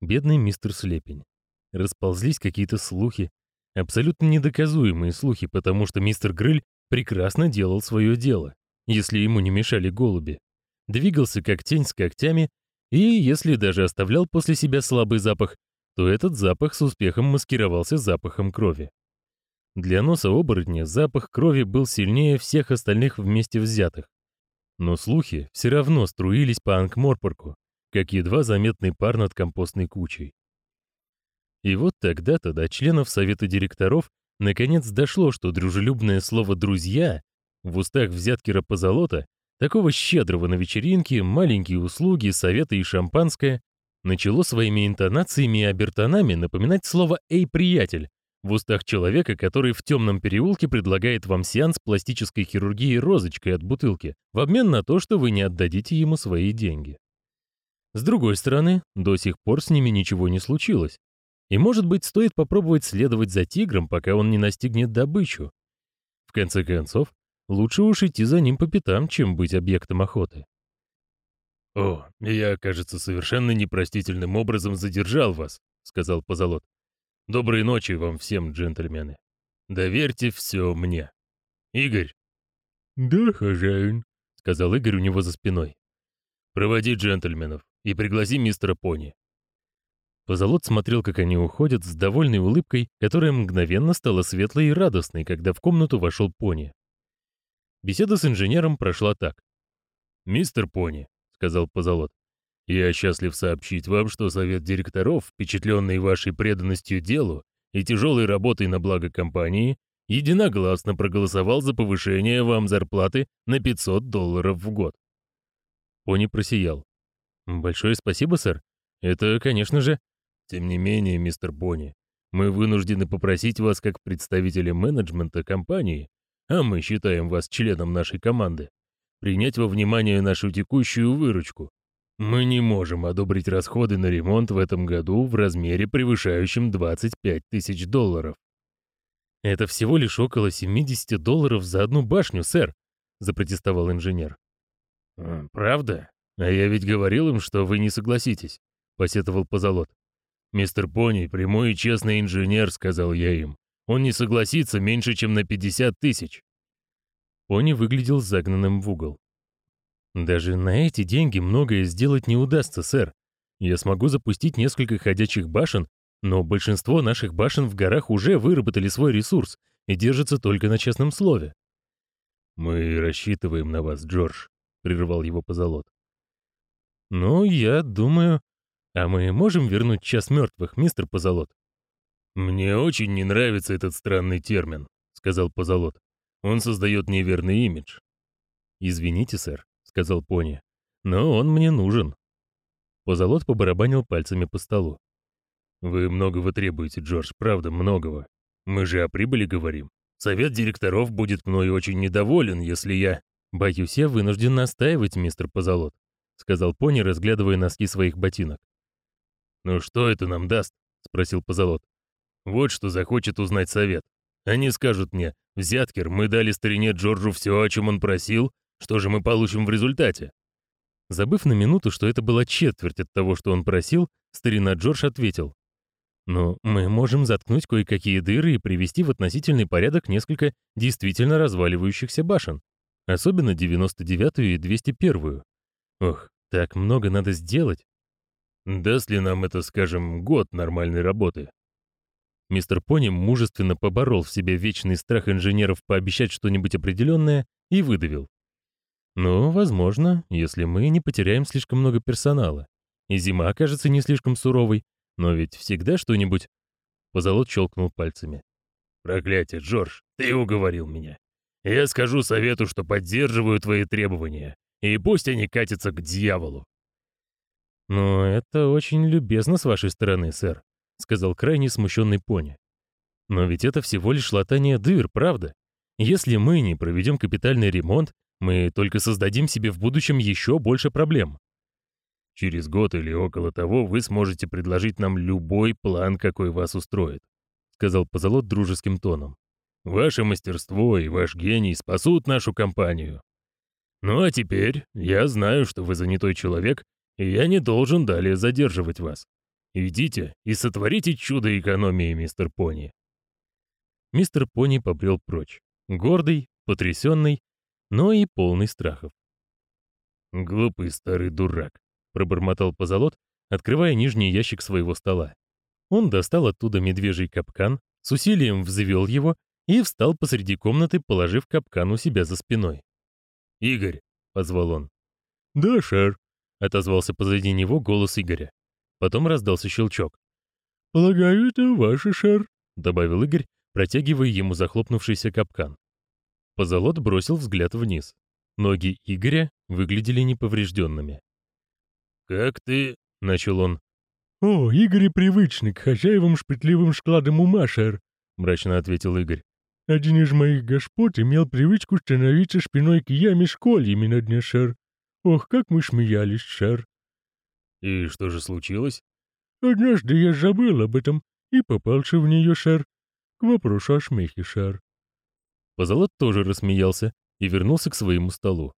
Бедный мистер Слепень. Расползлись какие-то слухи, абсолютно недоказуемые слухи, потому что мистер Грыль прекрасно делал свое дело, если ему не мешали голуби. Двигался как тень с когтями, и если даже оставлял после себя слабый запах, то этот запах с успехом маскировался запахом крови. Для носа оборотня запах крови был сильнее всех остальных вместе взятых. Но слухи все равно струились по Ангморпорку, как едва заметный пар над компостной кучей. И вот тогда-то до членов совета директоров наконец дошло, что дружелюбное слово «друзья» в устах взяткера позолота, такого щедрого на вечеринке, маленькие услуги, советы и шампанское, начало своими интонациями и обертонами напоминать слово «эй, приятель», в устах человека, который в темном переулке предлагает вам сеанс пластической хирургии розочкой от бутылки, в обмен на то, что вы не отдадите ему свои деньги. С другой стороны, до сих пор с ними ничего не случилось. И, может быть, стоит попробовать следовать за тигром, пока он не настигнет добычу. В конце концов, лучше уж идти за ним по пятам, чем быть объектом охоты. «О, я, кажется, совершенно непростительным образом задержал вас», — сказал Позолот. Доброй ночи вам всем, джентльмены. Доверьте все мне. Игорь. Да, хозяин, сказал Игорь у него за спиной. Проводи джентльменов и пригласи мистера Пони. Позолот смотрел, как они уходят, с довольной улыбкой, которая мгновенно стала светлой и радостной, когда в комнату вошел Пони. Беседа с инженером прошла так. «Мистер Пони», — сказал Позолот, я счастлив сообщить вам, что совет директоров, впечатленный вашей преданностью делу и тяжелой работой на благо компании, единогласно проголосовал за повышение вам зарплаты на 500 долларов в год. Пони просиял. Большое спасибо, сэр. Это, конечно же... Тем не менее, мистер Пони, мы вынуждены попросить вас как представителя менеджмента компании, а мы считаем вас членом нашей команды, принять во внимание нашу текущую выручку, мы не можем одобрить расходы на ремонт в этом году в размере, превышающем 25 тысяч долларов. Это всего лишь около 70 долларов за одну башню, сэр, запротестовал инженер. «А, правда? А я ведь говорил им, что вы не согласитесь, посетовал Позолот. Мистер Пони, прямой и честный инженер, сказал я им. Он не согласится меньше, чем на 50 тысяч. Пони выглядел загнанным в угол. Даже на эти деньги многое сделать не удастся, сэр. Я смогу запустить несколько ходячих башен, но большинство наших башен в горах уже выработали свой ресурс и держатся только на честном слове. Мы рассчитываем на вас, Джордж, прервал его Позолот. Ну, я думаю, а мы можем вернуть час мертвых, мистер Позолот? Мне очень не нравится этот странный термин, сказал Позолот. Он создает неверный имидж. Извините, сэр сказал Пони. «Но он мне нужен». Позолот побарабанил пальцами по столу. «Вы многого требуете, Джордж, правда, многого. Мы же о прибыли говорим. Совет директоров будет мной очень недоволен, если я...» «Боюсь, я вынужден настаивать, мистер Позолот», — сказал Пони, разглядывая носки своих ботинок. «Ну что это нам даст?» — спросил Позолот. «Вот что захочет узнать совет. Они скажут мне, «Взяткер, мы дали старине Джорджу все, о чем он просил, что же мы получим в результате? Забыв на минуту, что это была четверть от того, что он просил, старина Джордж ответил. «Ну, мы можем заткнуть кое-какие дыры и привести в относительный порядок несколько действительно разваливающихся башен, особенно 99-ю и 201-ю. Ох, так много надо сделать». «Даст ли нам это, скажем, год нормальной работы?» Мистер Пони мужественно поборол в себе вечный страх инженеров пообещать что-нибудь определенное и выдавил. Но, возможно, если мы не потеряем слишком много персонала. И зима окажется не слишком суровой, но ведь всегда что-нибудь... Позолот щелкнул пальцами. «Проклятие, Джордж, ты уговорил меня. Я скажу совету, что поддерживаю твои требования, и пусть они катятся к дьяволу». «Но это очень любезно с вашей стороны, сэр», — сказал крайне смущенный пони. «Но ведь это всего лишь латание дыр, правда? Если мы не проведем капитальный ремонт, мы только создадим себе в будущем еще больше проблем. Через год или около того вы сможете предложить нам любой план, какой вас устроит, сказал Позолот дружеским тоном. Ваше мастерство и ваш гений спасут нашу компанию. Ну а теперь я знаю, что вы занятой человек, и я не должен далее задерживать вас. Идите и сотворите чудо экономии, мистер Пони. Мистер Пони побрел прочь, гордый, потрясенный, но и полный страхов. Глупый старый дурак, пробормотал Позолот, открывая нижний ящик своего стола. Он достал оттуда медвежий капкан, с усилием взвел его и встал посреди комнаты, положив капкан у себя за спиной. «Игорь!» — позвал он. «Да, Шер», — отозвался позади него голос Игоря. Потом раздался щелчок. «Полагаю, это ваше, Шер», — добавил Игорь, протягивая ему захлопнувшийся капкан. Позолот бросил взгляд вниз. Ноги Игоря выглядели неповрежденными. «Как ты...» — начал он. «О, Игорь привычный к хозяевам шпитливым складам ума, Шер», — мрачно ответил Игорь. «Один из моих господ имел привычку становиться спиной к яме с кольями на дне, Шер. Ох, как мы смеялись, Шер». «И что же случилось?» «Однажды я забыл об этом и попался в нее, Шер. К вопросу о смехе, Шер». Позолот тоже рассмеялся и вернулся к своему столу.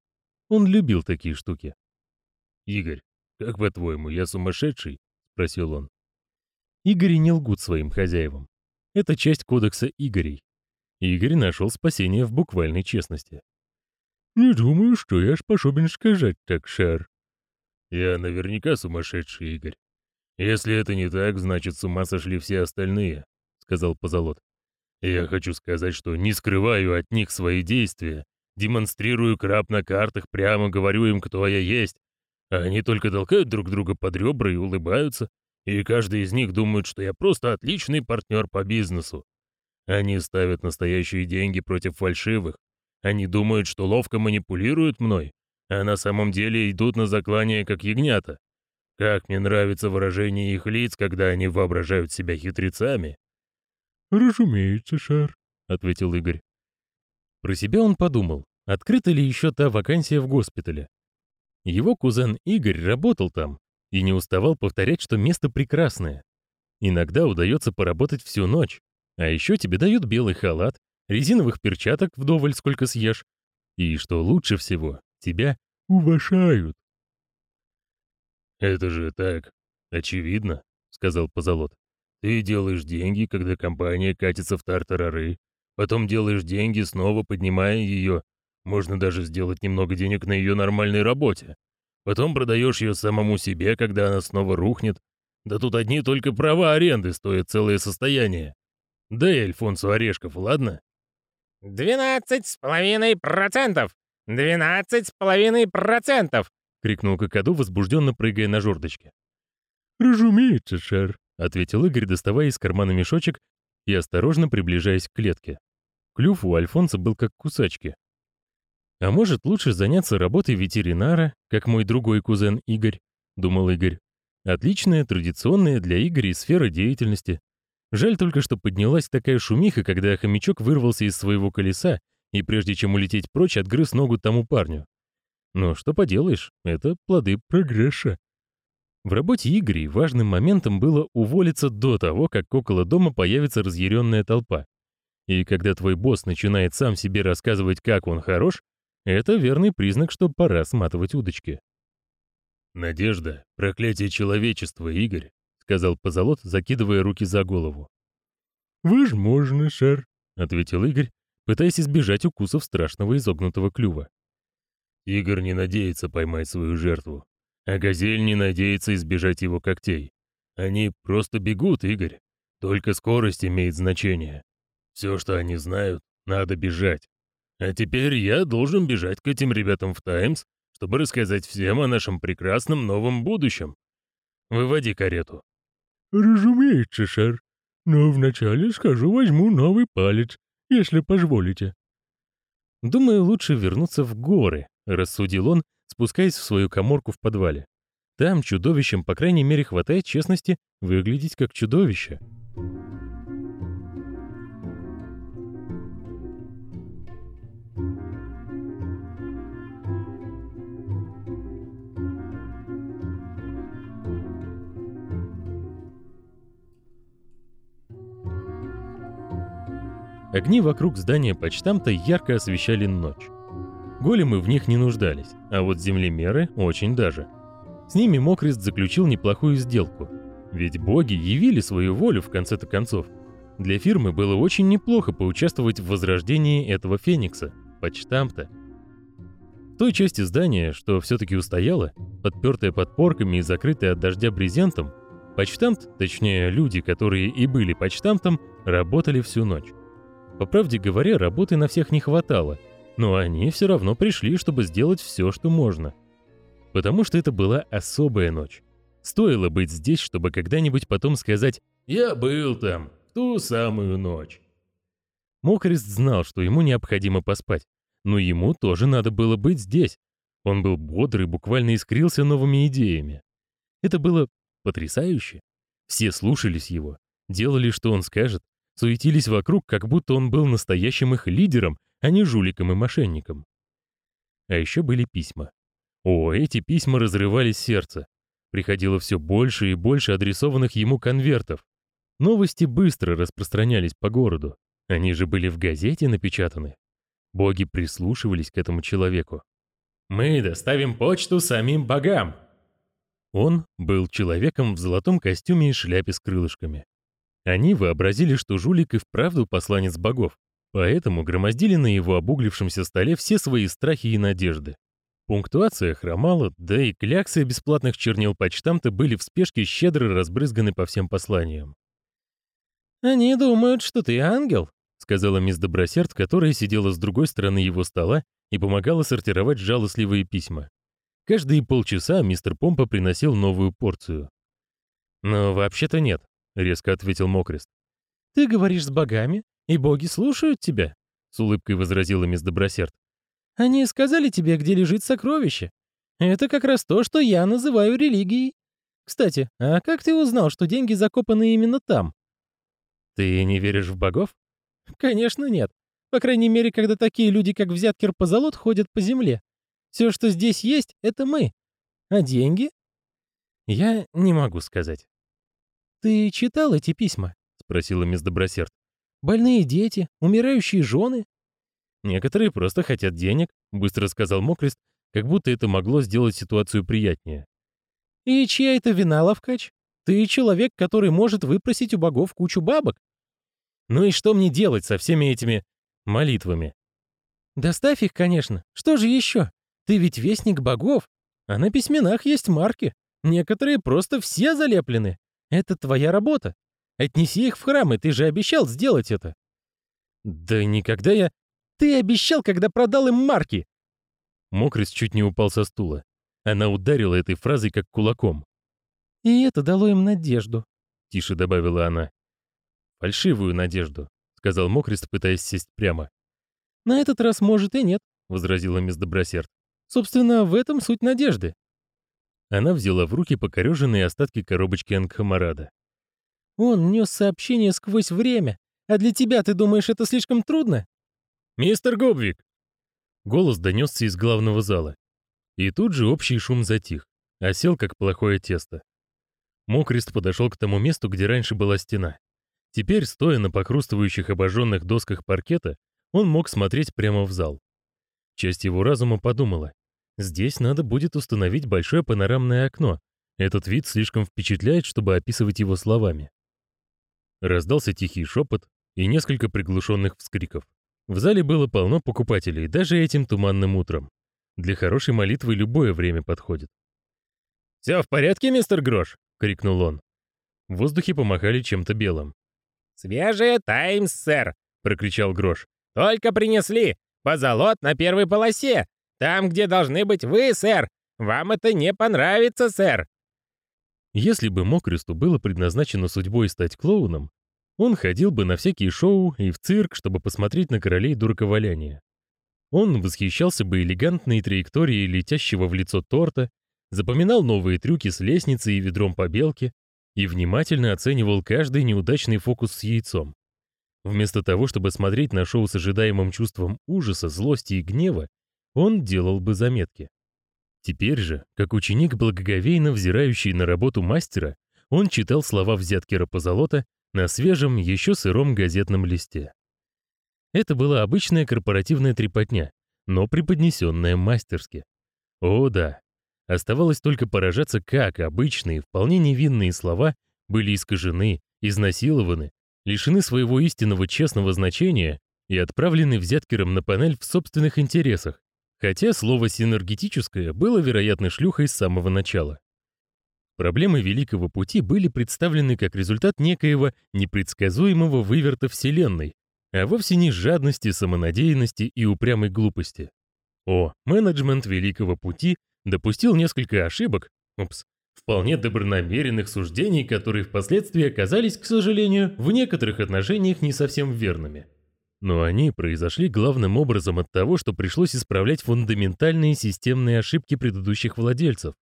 Он любил такие штуки. «Игорь, как по-твоему, я сумасшедший?» спросил он. Игори не лгут своим хозяевам. Это часть кодекса Игорей. Игорь нашел спасение в буквальной честности. «Не думаю, что я способен сказать так, Шар». «Я наверняка сумасшедший, Игорь. Если это не так, значит, с ума сошли все остальные», — сказал Позолот. «Я хочу сказать, что не скрываю от них свои действия, демонстрирую краб на картах, прямо говорю им, кто я есть, они только толкают друг друга под ребра и улыбаются, и каждый из них думает, что я просто отличный партнер по бизнесу. Они ставят настоящие деньги против фальшивых. Они думают, что ловко манипулируют мной, а на самом деле идут на заклание, как ягнята. Как мне нравится выражение их лиц, когда они воображают себя хитрецами. «Разумеется, Шар», — ответил Игорь. Про себя он подумал, открыта ли еще та вакансия в госпитале. Его кузен Игорь работал там и не уставал повторять, что место прекрасное. Иногда удается поработать всю ночь, а еще тебе дают белый халат, резиновых перчаток вдоволь сколько съешь, и, что лучше всего, тебя уважают. «Это же так, очевидно», — сказал Позолот. «Ты делаешь деньги, когда компания катится в тартарары, потом делаешь деньги, снова поднимая ее, можно даже сделать немного денег на ее нормальной работе. Потом продаешь ее самому себе, когда она снова рухнет. Да тут одни только права аренды стоят целое состояние. Дай Альфонсу орешков, ладно? «Двенадцать с половиной процентов! Двенадцать с половиной процентов!» — крикнул Кокоду, возбужденно прыгая на жердочке. «Разумеется, Шер», — ответил Игорь, доставая из кармана мешочек и осторожно приближаясь к клетке. Клюв у Альфонса был как кусачки, а может, лучше заняться работой ветеринара, как мой другой кузен Игорь, думал Игорь. Отличная, традиционная для Игоря сфера деятельности. Жаль только, что поднялась такая шумиха, когда хомячок вырвался из своего колеса и прежде чем улететь прочь, отгрыз ногу тому парню. Но что поделаешь, это плоды прогресса. В работе Игоря важным моментом было уволиться до того, как около дома появится разъяренная толпа. И когда твой босс начинает сам себе рассказывать, как он хорош, это верный признак, что пора сматывать удочки. «Надежда — проклятие человечества, Игорь», — сказал Позолот, закидывая руки за голову. «Возможно, сэр», — ответил Игорь, пытаясь избежать укусов страшного изогнутого клюва. «Игорь не надеется поймать свою жертву, а газель не надеется избежать его когтей. Они просто бегут, Игорь. Только скорость имеет значение. Все, что они знают, надо бежать. А теперь я должен бежать к этим ребятам в «Таймс», чтобы рассказать всем о нашем прекрасном новом будущем. Выводи карету». «Разумеется, сэр. Но вначале скажу, возьму новый палец, если позволите». «Думаю, лучше вернуться в горы», — рассудил он, спускаясь в свою коморку в подвале. «Там чудовищем, по крайней мере, хватает честности выглядеть как чудовище». Огни вокруг здания почтамта ярко освещали ночь. Големы в них не нуждались, а вот землемеры очень даже. С ними Мокрест заключил неплохую сделку. Ведь боги явили свою волю в конце-то концов. Для фирмы было очень неплохо поучаствовать в возрождении этого феникса, почтамта. В той части здания, что все-таки устояла, подпертая подпорками и закрытая от дождя брезентом, почтамт, точнее люди, которые и были почтамтом, работали всю ночь. По правде говоря, работы на всех не хватало, но они все равно пришли, чтобы сделать все, что можно. Потому что это была особая ночь. Стоило быть здесь, чтобы когда-нибудь потом сказать «Я был там, ту самую ночь». Мокрест знал, что ему необходимо поспать, но ему тоже надо было быть здесь. Он был бодрый, буквально искрился новыми идеями. Это было потрясающе. Все слушались его, делали, что он скажет, суетились вокруг, как будто он был настоящим их лидером, а не жуликом и мошенником. А еще были письма. О, эти письма разрывали сердце. Приходило все больше и больше адресованных ему конвертов. Новости быстро распространялись по городу. Они же были в газете напечатаны. Боги прислушивались к этому человеку. «Мы доставим почту самим богам!» Он был человеком в золотом костюме и шляпе с крылышками. Они вообразили, что жулик и вправду посланец богов, поэтому громоздили на его обуглившемся столе все свои страхи и надежды. Пунктуация хромала, да и кляксы бесплатных чернил почтамта были в спешке щедро разбрызганы по всем посланиям. «Они думают, что ты ангел», — сказала мисс Добросерд, которая сидела с другой стороны его стола и помогала сортировать жалостливые письма. Каждые полчаса мистер Помпа приносил новую порцию. «Но вообще-то нет», — резко ответил Мокрест. «Ты говоришь с богами, и боги слушают тебя», — с улыбкой возразила мисс Добросерд. Они сказали тебе, где лежит сокровище. Это как раз то, что я называю религией. Кстати, а как ты узнал, что деньги закопаны именно там? Ты не веришь в богов? Конечно, нет. По крайней мере, когда такие люди, как Взяткер Позолот, ходят по земле. Все, что здесь есть, — это мы. А деньги? Я не могу сказать. Ты читал эти письма? — спросила мисс Добросерд. Больные дети, умирающие жены, Некоторые просто хотят денег, быстро сказал Мокрест, как будто это могло сделать ситуацию приятнее. И чья это вина, Лавкач? Ты человек, который может выпросить у богов кучу бабок. Ну и что мне делать со всеми этими молитвами? Доставь их, конечно. Что же еще? Ты ведь вестник богов, а на письменах есть марки. Некоторые просто все залеплены. Это твоя работа. Отнеси их в храм, и ты же обещал сделать это. Да никогда я... Ты обещал, когда продал им марки!» Мокрис чуть не упал со стула. Она ударила этой фразой как кулаком. «И это дало им надежду», — тише добавила она. «Фальшивую надежду», — сказал Мокрист, пытаясь сесть прямо. «На этот раз, может, и нет», — возразила мисс Добросерд. «Собственно, в этом суть надежды». Она взяла в руки покореженные остатки коробочки Ангхамарада. «Он нес сообщение сквозь время, а для тебя, ты думаешь, это слишком трудно?» «Мистер Гобвик!» Голос донесся из главного зала. И тут же общий шум затих, осел как плохое тесто. Мокрест подошел к тому месту, где раньше была стена. Теперь, стоя на покрустывающих обожженных досках паркета, он мог смотреть прямо в зал. Часть его разума подумала, здесь надо будет установить большое панорамное окно. Этот вид слишком впечатляет, чтобы описывать его словами. Раздался тихий шепот и несколько приглушенных вскриков. В зале было полно покупателей, даже этим туманным утром. Для хорошей молитвы любое время подходит. «Все в порядке, мистер Грош?» — крикнул он. В воздухе помахали чем-то белым. «Свежие Таймс, сэр!» — прокричал Грош. «Только принесли! Позолот на первой полосе! Там, где должны быть вы, сэр! Вам это не понравится, сэр!» Если бы Мокресту было предназначено судьбой стать клоуном, он ходил бы на всякие шоу и в цирк, чтобы посмотреть на королей дураковаляния. Он восхищался бы элегантной траекторией летящего в лицо торта, запоминал новые трюки с лестницей и ведром побелки и внимательно оценивал каждый неудачный фокус с яйцом. Вместо того, чтобы смотреть на шоу с ожидаемым чувством ужаса, злости и гнева, он делал бы заметки. Теперь же, как ученик, благоговейно взирающий на работу мастера, он читал слова взяткера позолота на свежем, еще сыром газетном листе. Это была обычная корпоративная трепотня, но преподнесенная мастерски. О да, оставалось только поражаться, как обычные, вполне невинные слова были искажены, изнасилованы, лишены своего истинного честного значения и отправлены взяткером на панель в собственных интересах, хотя слово «синергетическое» было, вероятно, шлюхой с самого начала. Проблемы Великого Пути были представлены как результат некоего непредсказуемого выверта Вселенной, а вовсе не жадности, самонадеянности и упрямой глупости. О, менеджмент Великого Пути допустил несколько ошибок, упс, вполне добронамеренных суждений, которые впоследствии оказались, к сожалению, в некоторых отношениях не совсем верными. Но они произошли главным образом от того, что пришлось исправлять фундаментальные системные ошибки предыдущих владельцев,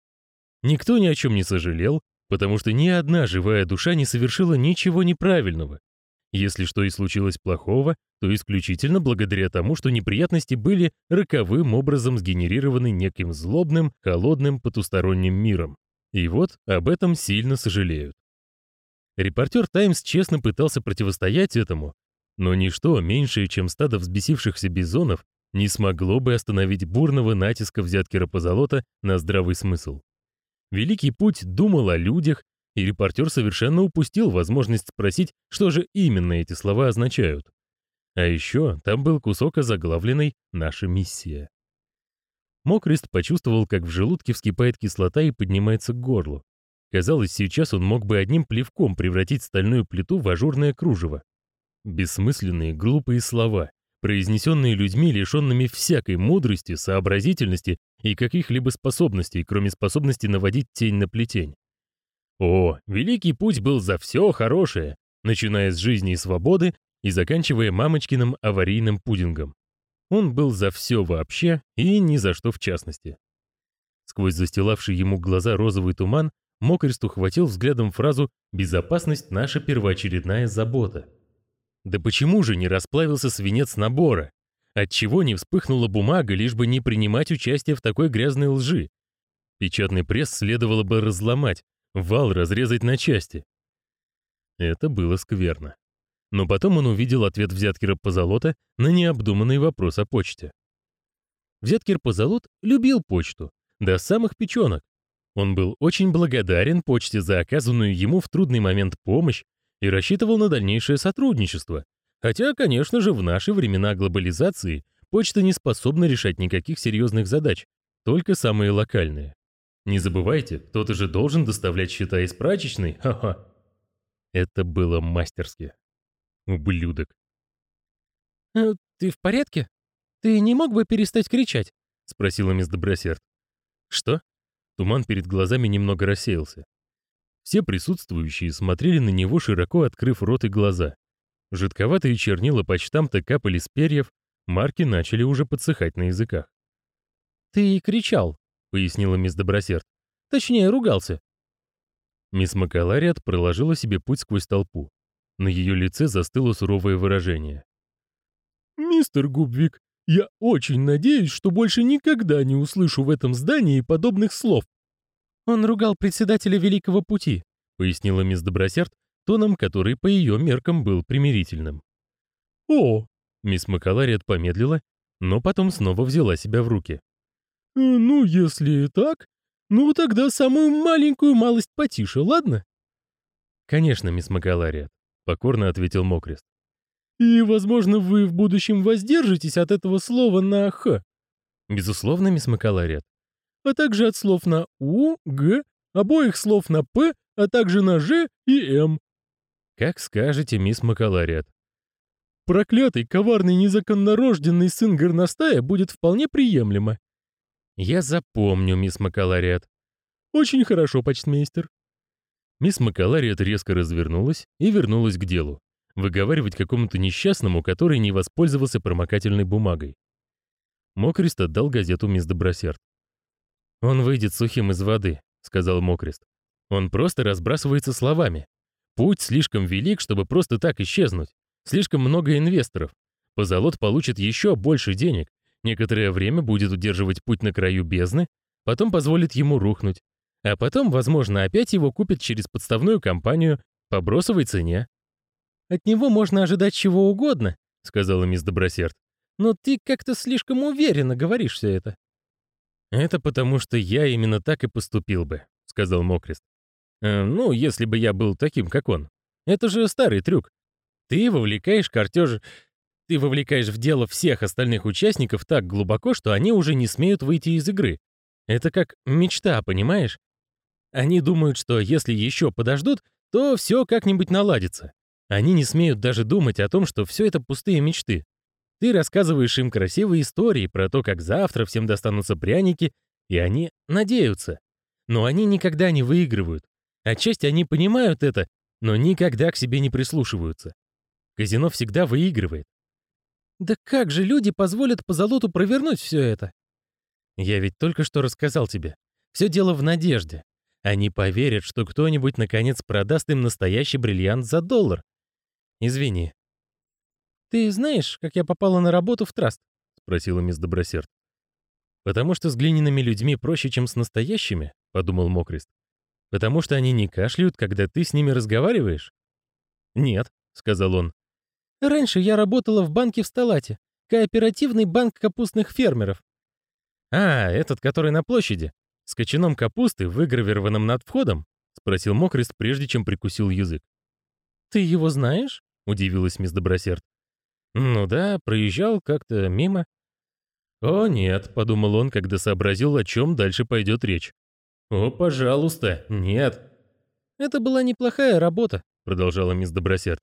Никто ни о чем не сожалел, потому что ни одна живая душа не совершила ничего неправильного. Если что и случилось плохого, то исключительно благодаря тому, что неприятности были роковым образом сгенерированы неким злобным, холодным, потусторонним миром. И вот об этом сильно сожалеют. Репортер «Таймс» честно пытался противостоять этому, но ничто меньшее, чем стадо взбесившихся бизонов, не смогло бы остановить бурного натиска взятки Рапозолота на здравый смысл. Великий путь думал о людях, и репортер совершенно упустил возможность спросить, что же именно эти слова означают. А еще там был кусок озаглавленный «Наша миссия». Мокрест почувствовал, как в желудке вскипает кислота и поднимается к горлу. Казалось, сейчас он мог бы одним плевком превратить стальную плиту в ажурное кружево. Бессмысленные, глупые слова, произнесенные людьми, лишенными всякой мудрости, сообразительности и каких-либо способностей, кроме способности наводить тень на плетень. О, великий путь был за все хорошее, начиная с жизни и свободы и заканчивая мамочкиным аварийным пудингом. Он был за все вообще и ни за что в частности. Сквозь застилавший ему глаза розовый туман Мокрест ухватил взглядом фразу «Безопасность — наша первоочередная забота». Да почему же не расплавился свинец набора? Отчего не вспыхнула бумага, лишь бы не принимать участие в такой грязной лжи? Печатный пресс следовало бы разломать, вал разрезать на части. Это было скверно. Но потом он увидел ответ взяткера Позолота на необдуманный вопрос о почте. Взяткер Позолот любил почту, до самых печенок. Он был очень благодарен почте за оказанную ему в трудный момент помощь и рассчитывал на дальнейшее сотрудничество, Хотя, конечно же, в наши времена глобализации почта не способна решать никаких серьезных задач, только самые локальные. Не забывайте, кто-то же должен доставлять счета из прачечной, ха-ха. Это было мастерски. Ублюдок. «Э, «Ты в порядке? Ты не мог бы перестать кричать?» — спросила мисс Добросерд. «Что?» Туман перед глазами немного рассеялся. Все присутствующие смотрели на него, широко открыв рот и глаза. Жидковатые чернила почтамта капали с перьев, марки начали уже подсыхать на языках. «Ты кричал», — пояснила мисс Добросерд. «Точнее, ругался». Мисс Макалариат проложила себе путь сквозь толпу. На ее лице застыло суровое выражение. «Мистер Губвик, я очень надеюсь, что больше никогда не услышу в этом здании подобных слов». «Он ругал председателя Великого Пути», — пояснила мисс Добросерд, тоном, который по ее меркам был примирительным. «О!» — мисс Макалариет помедлила, но потом снова взяла себя в руки. «Э, «Ну, если так, ну тогда самую маленькую малость потише, ладно?» «Конечно, мисс Макалариет», — покорно ответил Мокрест. «И, возможно, вы в будущем воздержитесь от этого слова на «х». «Безусловно, мисс Макалариет». «А также от слов на «у», «г», обоих слов на «п», а также на «ж» и «м». Как скажете, мисс Макалариат. Проклятый, коварный, незаконнорожденный сын горностая будет вполне приемлемо. Я запомню, мисс Макалариат. Очень хорошо, почтмейстер. Мисс Макалариат резко развернулась и вернулась к делу. Выговаривать какому-то несчастному, который не воспользовался промокательной бумагой. Мокрест отдал газету мисс Добросерд. «Он выйдет сухим из воды», — сказал Мокрест. «Он просто разбрасывается словами. Путь слишком велик, чтобы просто так исчезнуть. Слишком много инвесторов. Позолот получит еще больше денег. Некоторое время будет удерживать путь на краю бездны, потом позволит ему рухнуть. А потом, возможно, опять его купят через подставную компанию по бросовой цене. «От него можно ожидать чего угодно», — сказала мисс Добросерд. «Но ты как-то слишком уверенно говоришь все это». «Это потому, что я именно так и поступил бы», — сказал Мокрест. Э, ну, если бы я был таким, как он. Это же старый трюк. Ты вовлекаешь картеж... Ты вовлекаешь в дело всех остальных участников так глубоко, что они уже не смеют выйти из игры. Это как мечта, понимаешь? Они думают, что если еще подождут, то все как-нибудь наладится. Они не смеют даже думать о том, что все это пустые мечты. Ты рассказываешь им красивые истории про то, как завтра всем достанутся пряники, и они надеются. Но они никогда не выигрывают. Отчасти они понимают это, но никогда к себе не прислушиваются. Казино всегда выигрывает. Да как же люди позволят по золоту провернуть все это? Я ведь только что рассказал тебе. Все дело в надежде. Они поверят, что кто-нибудь наконец продаст им настоящий бриллиант за доллар. Извини. Ты знаешь, как я попала на работу в траст? спросила мисс Добросерд. Потому что с глиняными людьми проще, чем с настоящими, подумал Мокрест. Потому что они не кашляют, когда ты с ними разговариваешь? Нет, сказал он. Раньше я работала в банке в Сталате, кооперативный банк капустных фермеров. А, этот, который на площади, с кочаном капусты, выгравированным над входом? спросил Мокрест, прежде чем прикусил язык. Ты его знаешь? удивилась мисс Добросерд. Ну да, проезжал как-то мимо. О нет, подумал он, когда сообразил, о чем дальше пойдет речь. О, пожалуйста, нет. Это была неплохая работа, продолжала мисс Добросерд.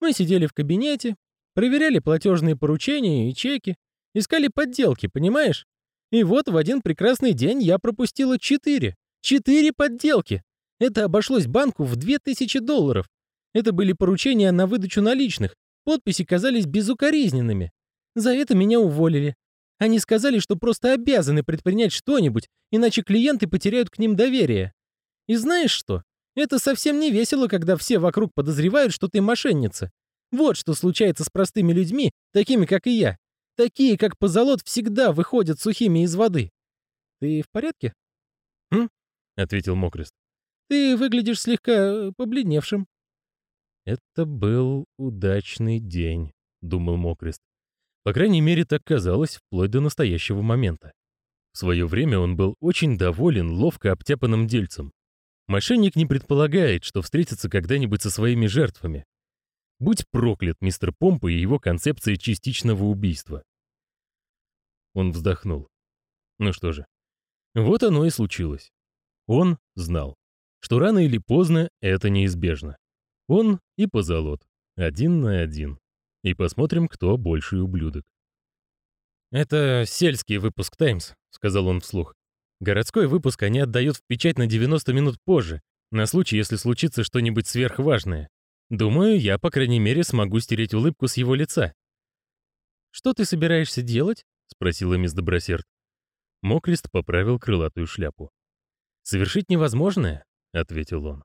Мы сидели в кабинете, проверяли платежные поручения и чеки, искали подделки, понимаешь? И вот в один прекрасный день я пропустила четыре. Четыре подделки. Это обошлось банку в две тысячи долларов. Это были поручения на выдачу наличных. Подписи казались безукоризненными. За это меня уволили. Они сказали, что просто обязаны предпринять что-нибудь, иначе клиенты потеряют к ним доверие. И знаешь что? Это совсем не весело, когда все вокруг подозревают, что ты мошенница. Вот что случается с простыми людьми, такими, как и я. Такие, как Позолот, всегда выходят сухими из воды. Ты в порядке? Ответил Мокрест. «Ты выглядишь слегка э, побледневшим». «Это был удачный день», — думал Мокрест. По крайней мере, так казалось вплоть до настоящего момента. В свое время он был очень доволен ловко обтяпанным дельцем. Мошенник не предполагает, что встретится когда-нибудь со своими жертвами. Будь проклят мистер Помпа и его концепция частичного убийства. Он вздохнул. Ну что же, вот оно и случилось. Он знал, что рано или поздно это неизбежно. Он и позолот, один на один. И посмотрим, кто больший ублюдок. «Это сельский выпуск «Таймс», — сказал он вслух. Городской выпуск они отдают в печать на 90 минут позже, на случай, если случится что-нибудь сверхважное. Думаю, я, по крайней мере, смогу стереть улыбку с его лица. «Что ты собираешься делать?» — спросила мисс Добросерд. Мокрест поправил крылатую шляпу. «Совершить невозможное», — ответил он.